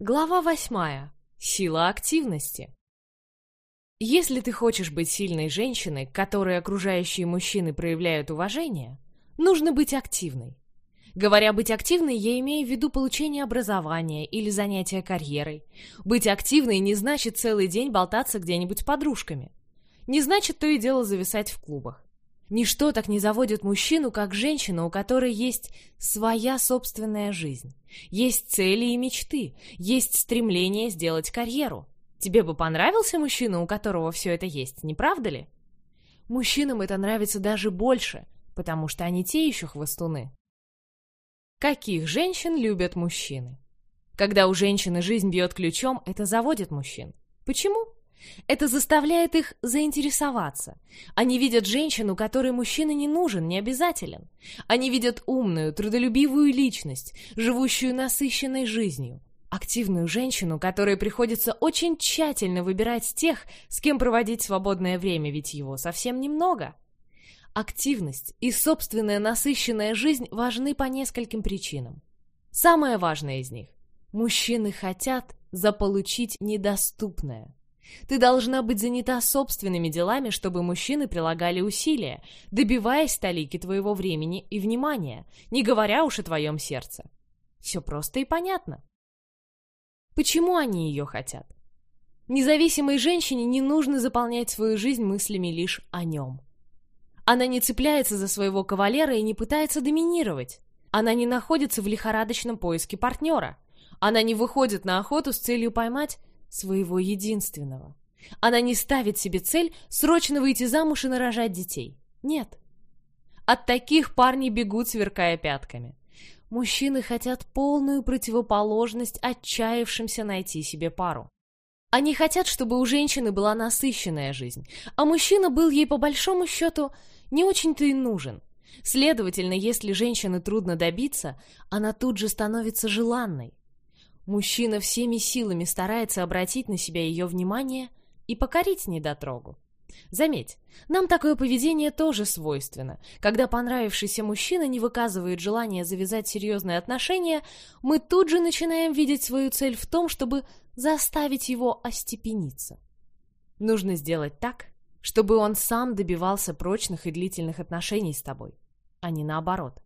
Глава восьмая. Сила активности. Если ты хочешь быть сильной женщиной, к которой окружающие мужчины проявляют уважение, нужно быть активной. Говоря «быть активной», я имею в виду получение образования или занятия карьерой. Быть активной не значит целый день болтаться где-нибудь с подружками. Не значит то и дело зависать в клубах. Ничто так не заводит мужчину, как женщина, у которой есть своя собственная жизнь. Есть цели и мечты, есть стремление сделать карьеру. Тебе бы понравился мужчина, у которого все это есть, не правда ли? Мужчинам это нравится даже больше, потому что они те еще хвостуны. Каких женщин любят мужчины? Когда у женщины жизнь бьет ключом, это заводит мужчин. Почему? Это заставляет их заинтересоваться. Они видят женщину, которой мужчина не нужен, не обязателен. Они видят умную, трудолюбивую личность, живущую насыщенной жизнью. Активную женщину, которой приходится очень тщательно выбирать тех, с кем проводить свободное время, ведь его совсем немного. Активность и собственная насыщенная жизнь важны по нескольким причинам. Самое важное из них – мужчины хотят заполучить недоступное – ты должна быть занята собственными делами, чтобы мужчины прилагали усилия, добиваясь талики твоего времени и внимания, не говоря уж о твоем сердце. Все просто и понятно. Почему они ее хотят? Независимой женщине не нужно заполнять свою жизнь мыслями лишь о нем. Она не цепляется за своего кавалера и не пытается доминировать. Она не находится в лихорадочном поиске партнера. Она не выходит на охоту с целью поймать своего единственного. Она не ставит себе цель срочно выйти замуж и нарожать детей. Нет. От таких парни бегут, сверкая пятками. Мужчины хотят полную противоположность отчаявшимся найти себе пару. Они хотят, чтобы у женщины была насыщенная жизнь, а мужчина был ей по большому счету не очень-то и нужен. Следовательно, если женщины трудно добиться, она тут же становится желанной. Мужчина всеми силами старается обратить на себя ее внимание и покорить недотрогу. Заметь, нам такое поведение тоже свойственно. Когда понравившийся мужчина не выказывает желания завязать серьезные отношения, мы тут же начинаем видеть свою цель в том, чтобы заставить его остепениться. Нужно сделать так, чтобы он сам добивался прочных и длительных отношений с тобой, а не наоборот.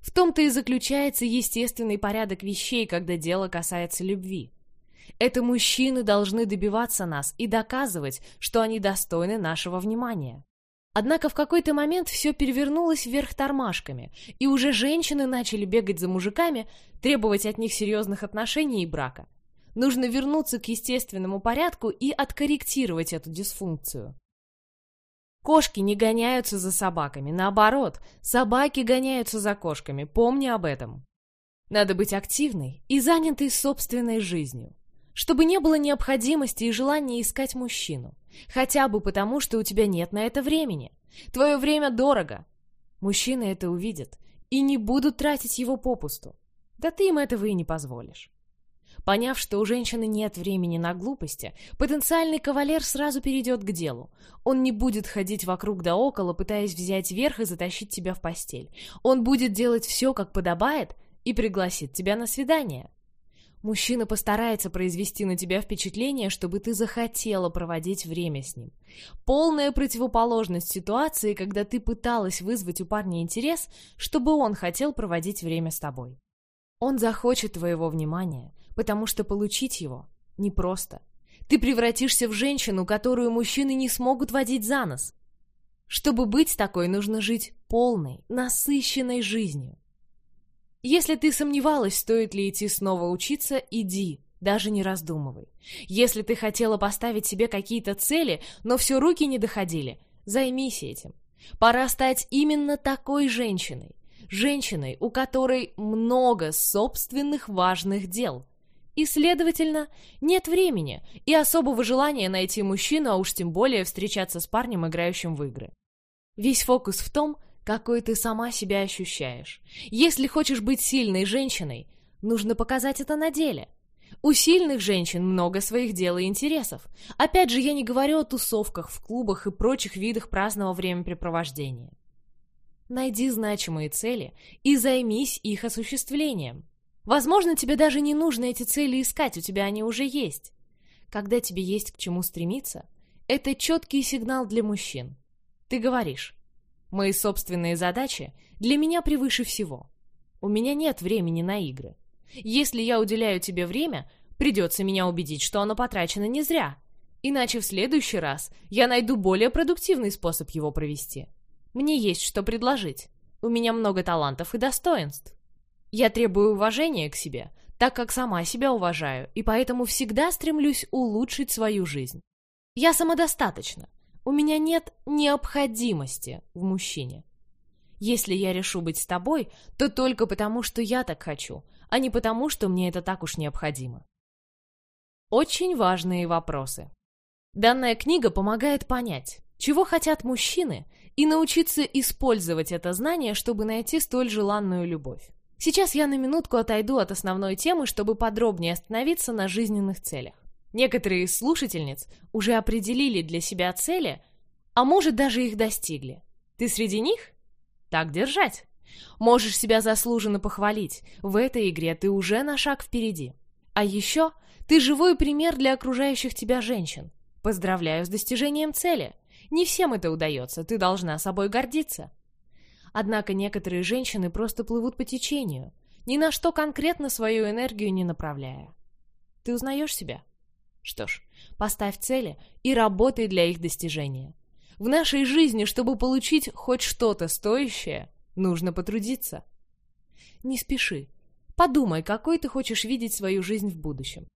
В том-то и заключается естественный порядок вещей, когда дело касается любви. Это мужчины должны добиваться нас и доказывать, что они достойны нашего внимания. Однако в какой-то момент все перевернулось вверх тормашками, и уже женщины начали бегать за мужиками, требовать от них серьезных отношений и брака. Нужно вернуться к естественному порядку и откорректировать эту дисфункцию. Кошки не гоняются за собаками, наоборот, собаки гоняются за кошками, помни об этом. Надо быть активной и занятой собственной жизнью, чтобы не было необходимости и желания искать мужчину, хотя бы потому, что у тебя нет на это времени. Твое время дорого. Мужчины это увидят и не будут тратить его попусту. Да ты им этого и не позволишь. Поняв, что у женщины нет времени на глупости, потенциальный кавалер сразу перейдет к делу. Он не будет ходить вокруг да около, пытаясь взять верх и затащить тебя в постель. Он будет делать все, как подобает, и пригласит тебя на свидание. Мужчина постарается произвести на тебя впечатление, чтобы ты захотела проводить время с ним. Полная противоположность ситуации, когда ты пыталась вызвать у парня интерес, чтобы он хотел проводить время с тобой. Он захочет твоего внимания, потому что получить его непросто. Ты превратишься в женщину, которую мужчины не смогут водить за нос. Чтобы быть такой, нужно жить полной, насыщенной жизнью. Если ты сомневалась, стоит ли идти снова учиться, иди, даже не раздумывай. Если ты хотела поставить себе какие-то цели, но все руки не доходили, займись этим. Пора стать именно такой женщиной. Женщиной, у которой много собственных важных дел – и, следовательно, нет времени и особого желания найти мужчину, а уж тем более встречаться с парнем, играющим в игры. Весь фокус в том, какой ты сама себя ощущаешь. Если хочешь быть сильной женщиной, нужно показать это на деле. У сильных женщин много своих дел и интересов. Опять же, я не говорю о тусовках в клубах и прочих видах праздного времяпрепровождения. Найди значимые цели и займись их осуществлением. Возможно, тебе даже не нужно эти цели искать, у тебя они уже есть. Когда тебе есть к чему стремиться, это четкий сигнал для мужчин. Ты говоришь, мои собственные задачи для меня превыше всего. У меня нет времени на игры. Если я уделяю тебе время, придется меня убедить, что оно потрачено не зря. Иначе в следующий раз я найду более продуктивный способ его провести. Мне есть что предложить. У меня много талантов и достоинств. Я требую уважения к себе, так как сама себя уважаю, и поэтому всегда стремлюсь улучшить свою жизнь. Я самодостаточна. У меня нет необходимости в мужчине. Если я решу быть с тобой, то только потому, что я так хочу, а не потому, что мне это так уж необходимо. Очень важные вопросы. Данная книга помогает понять, чего хотят мужчины, и научиться использовать это знание, чтобы найти столь желанную любовь. Сейчас я на минутку отойду от основной темы, чтобы подробнее остановиться на жизненных целях. Некоторые из слушательниц уже определили для себя цели, а может даже их достигли. Ты среди них? Так держать. Можешь себя заслуженно похвалить. В этой игре ты уже на шаг впереди. А еще ты живой пример для окружающих тебя женщин. Поздравляю с достижением цели. Не всем это удается, ты должна собой гордиться. Однако некоторые женщины просто плывут по течению, ни на что конкретно свою энергию не направляя. Ты узнаешь себя? Что ж, поставь цели и работай для их достижения. В нашей жизни, чтобы получить хоть что-то стоящее, нужно потрудиться. Не спеши. Подумай, какой ты хочешь видеть свою жизнь в будущем.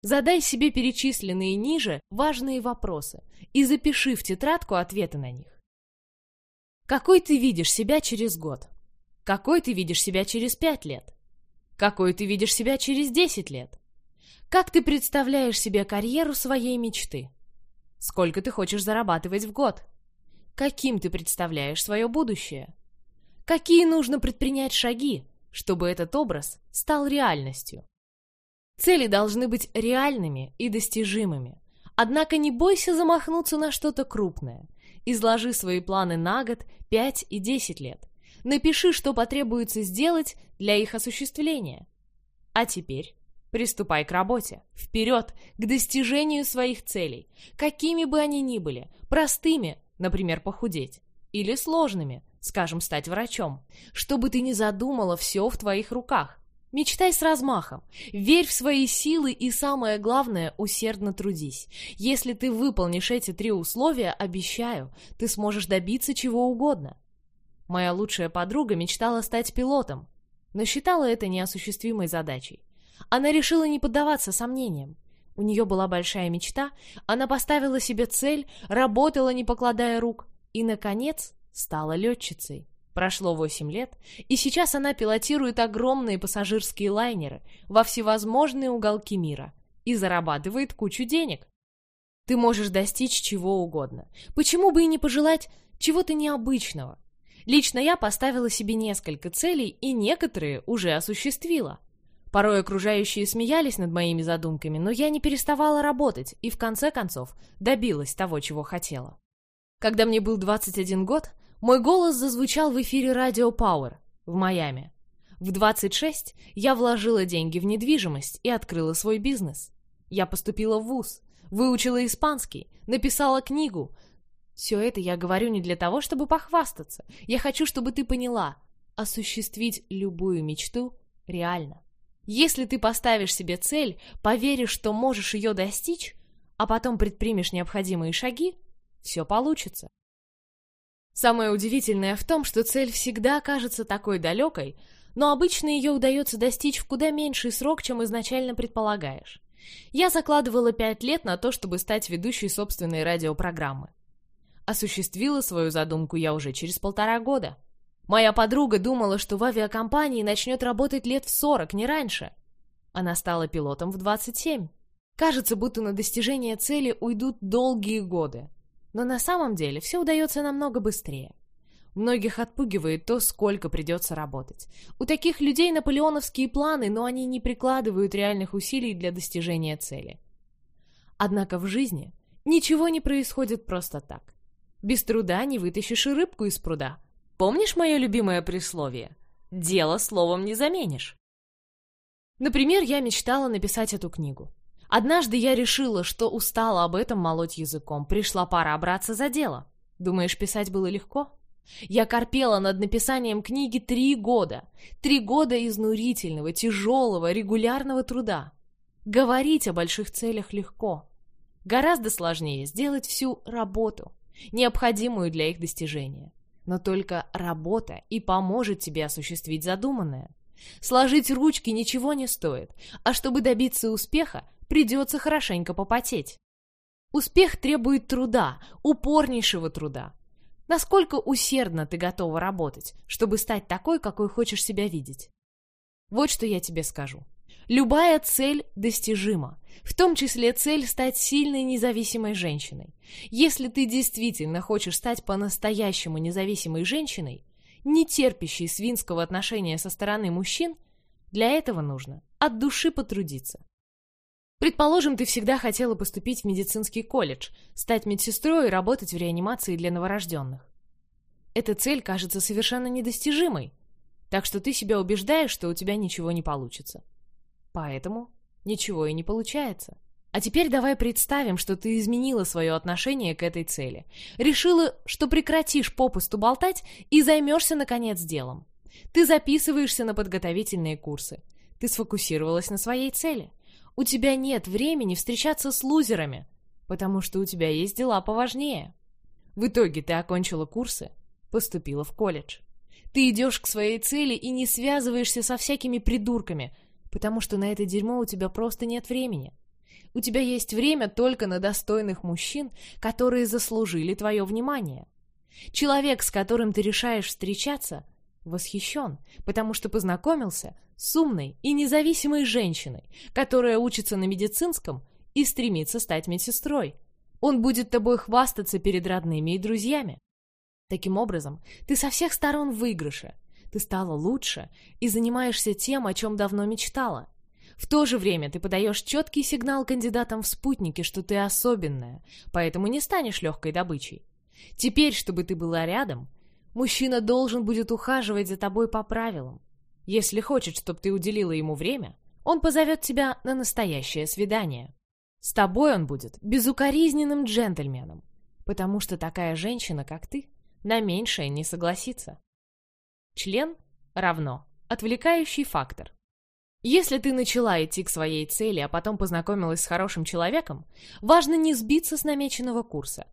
Задай себе перечисленные ниже важные вопросы и запиши в тетрадку ответы на них. Какой ты видишь себя через год? Какой ты видишь себя через пять лет? Какой ты видишь себя через десять лет? Как ты представляешь себе карьеру своей мечты? Сколько ты хочешь зарабатывать в год? Каким ты представляешь свое будущее? Какие нужно предпринять шаги, чтобы этот образ стал реальностью? Цели должны быть реальными и достижимыми. Однако не бойся замахнуться на что-то крупное. Изложи свои планы на год, 5 и 10 лет. Напиши, что потребуется сделать для их осуществления. А теперь приступай к работе. Вперед, к достижению своих целей. Какими бы они ни были. Простыми, например, похудеть. Или сложными, скажем, стать врачом. Что бы ты ни задумала, все в твоих руках. Мечтай с размахом, верь в свои силы и, самое главное, усердно трудись. Если ты выполнишь эти три условия, обещаю, ты сможешь добиться чего угодно. Моя лучшая подруга мечтала стать пилотом, но считала это неосуществимой задачей. Она решила не поддаваться сомнениям. У нее была большая мечта, она поставила себе цель, работала, не покладая рук, и, наконец, стала летчицей. Прошло 8 лет, и сейчас она пилотирует огромные пассажирские лайнеры во всевозможные уголки мира и зарабатывает кучу денег. Ты можешь достичь чего угодно. Почему бы и не пожелать чего-то необычного? Лично я поставила себе несколько целей, и некоторые уже осуществила. Порой окружающие смеялись над моими задумками, но я не переставала работать и в конце концов добилась того, чего хотела. Когда мне был 21 год, мой голос зазвучал в эфире радио Power в Майами. В 26 я вложила деньги в недвижимость и открыла свой бизнес. Я поступила в ВУЗ, выучила испанский, написала книгу. Все это я говорю не для того, чтобы похвастаться. Я хочу, чтобы ты поняла, осуществить любую мечту реально. Если ты поставишь себе цель, поверишь, что можешь ее достичь, а потом предпримешь необходимые шаги, все получится. Самое удивительное в том, что цель всегда кажется такой далекой, но обычно ее удается достичь в куда меньший срок, чем изначально предполагаешь. Я закладывала пять лет на то, чтобы стать ведущей собственной радиопрограммы. Осуществила свою задумку я уже через полтора года. Моя подруга думала, что в авиакомпании начнет работать лет в 40, не раньше. Она стала пилотом в 27. Кажется, будто на достижение цели уйдут долгие годы. Но на самом деле все удается намного быстрее. Многих отпугивает то, сколько придется работать. У таких людей наполеоновские планы, но они не прикладывают реальных усилий для достижения цели. Однако в жизни ничего не происходит просто так. Без труда не вытащишь и рыбку из пруда. Помнишь мое любимое присловие? Дело словом не заменишь. Например, я мечтала написать эту книгу. Однажды я решила, что устала об этом молоть языком. Пришла пора браться за дело. Думаешь, писать было легко? Я корпела над написанием книги три года. Три года изнурительного, тяжелого, регулярного труда. Говорить о больших целях легко. Гораздо сложнее сделать всю работу, необходимую для их достижения. Но только работа и поможет тебе осуществить задуманное. Сложить ручки ничего не стоит, а чтобы добиться успеха, придется хорошенько попотеть. Успех требует труда, упорнейшего труда. Насколько усердно ты готова работать, чтобы стать такой, какой хочешь себя видеть? Вот что я тебе скажу. Любая цель достижима, в том числе цель стать сильной независимой женщиной. Если ты действительно хочешь стать по-настоящему независимой женщиной, не терпящей свинского отношения со стороны мужчин, для этого нужно от души потрудиться. Предположим, ты всегда хотела поступить в медицинский колледж, стать медсестрой и работать в реанимации для новорожденных. Эта цель кажется совершенно недостижимой, так что ты себя убеждаешь, что у тебя ничего не получится. Поэтому ничего и не получается. А теперь давай представим, что ты изменила свое отношение к этой цели. Решила, что прекратишь попусту болтать и займешься, наконец, делом. Ты записываешься на подготовительные курсы. Ты сфокусировалась на своей цели – у тебя нет времени встречаться с лузерами, потому что у тебя есть дела поважнее. В итоге ты окончила курсы, поступила в колледж. Ты идешь к своей цели и не связываешься со всякими придурками, потому что на это дерьмо у тебя просто нет времени. У тебя есть время только на достойных мужчин, которые заслужили твое внимание. Человек, с которым ты решаешь встречаться, восхищен, потому что познакомился с умной и независимой женщиной, которая учится на медицинском и стремится стать медсестрой. Он будет тобой хвастаться перед родными и друзьями. Таким образом, ты со всех сторон в выигрыше. Ты стала лучше и занимаешься тем, о чем давно мечтала. В то же время ты подаешь четкий сигнал кандидатам в спутники, что ты особенная, поэтому не станешь легкой добычей. Теперь, чтобы ты была рядом, мужчина должен будет ухаживать за тобой по правилам. Если хочет, чтобы ты уделила ему время, он позовет тебя на настоящее свидание. С тобой он будет безукоризненным джентльменом, потому что такая женщина, как ты, на меньшее не согласится. Член равно отвлекающий фактор. Если ты начала идти к своей цели, а потом познакомилась с хорошим человеком, важно не сбиться с намеченного курса.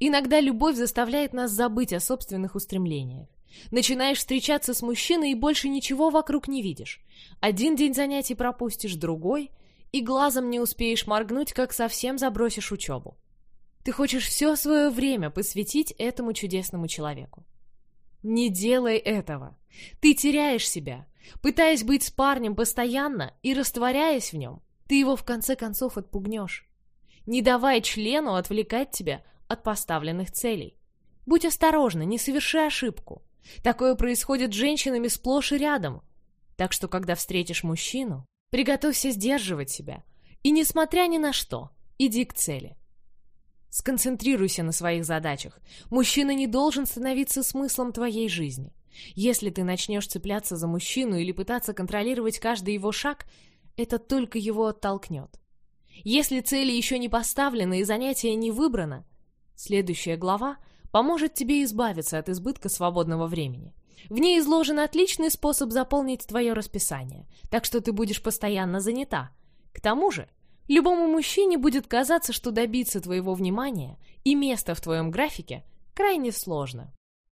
Иногда любовь заставляет нас забыть о собственных устремлениях. Начинаешь встречаться с мужчиной и больше ничего вокруг не видишь. Один день занятий пропустишь, другой, и глазом не успеешь моргнуть, как совсем забросишь учебу. Ты хочешь все свое время посвятить этому чудесному человеку. Не делай этого. Ты теряешь себя. Пытаясь быть с парнем постоянно и растворяясь в нем, ты его в конце концов отпугнешь. Не давай члену отвлекать тебя от поставленных целей. Будь осторожна, не соверши ошибку. Такое происходит с женщинами сплошь и рядом. Так что, когда встретишь мужчину, приготовься сдерживать себя. И, несмотря ни на что, иди к цели. Сконцентрируйся на своих задачах. Мужчина не должен становиться смыслом твоей жизни. Если ты начнешь цепляться за мужчину или пытаться контролировать каждый его шаг, это только его оттолкнет. Если цели еще не поставлены и занятие не выбрано, следующая глава — поможет тебе избавиться от избытка свободного времени. В ней изложен отличный способ заполнить твое расписание, так что ты будешь постоянно занята. К тому же, любому мужчине будет казаться, что добиться твоего внимания и места в твоем графике крайне сложно.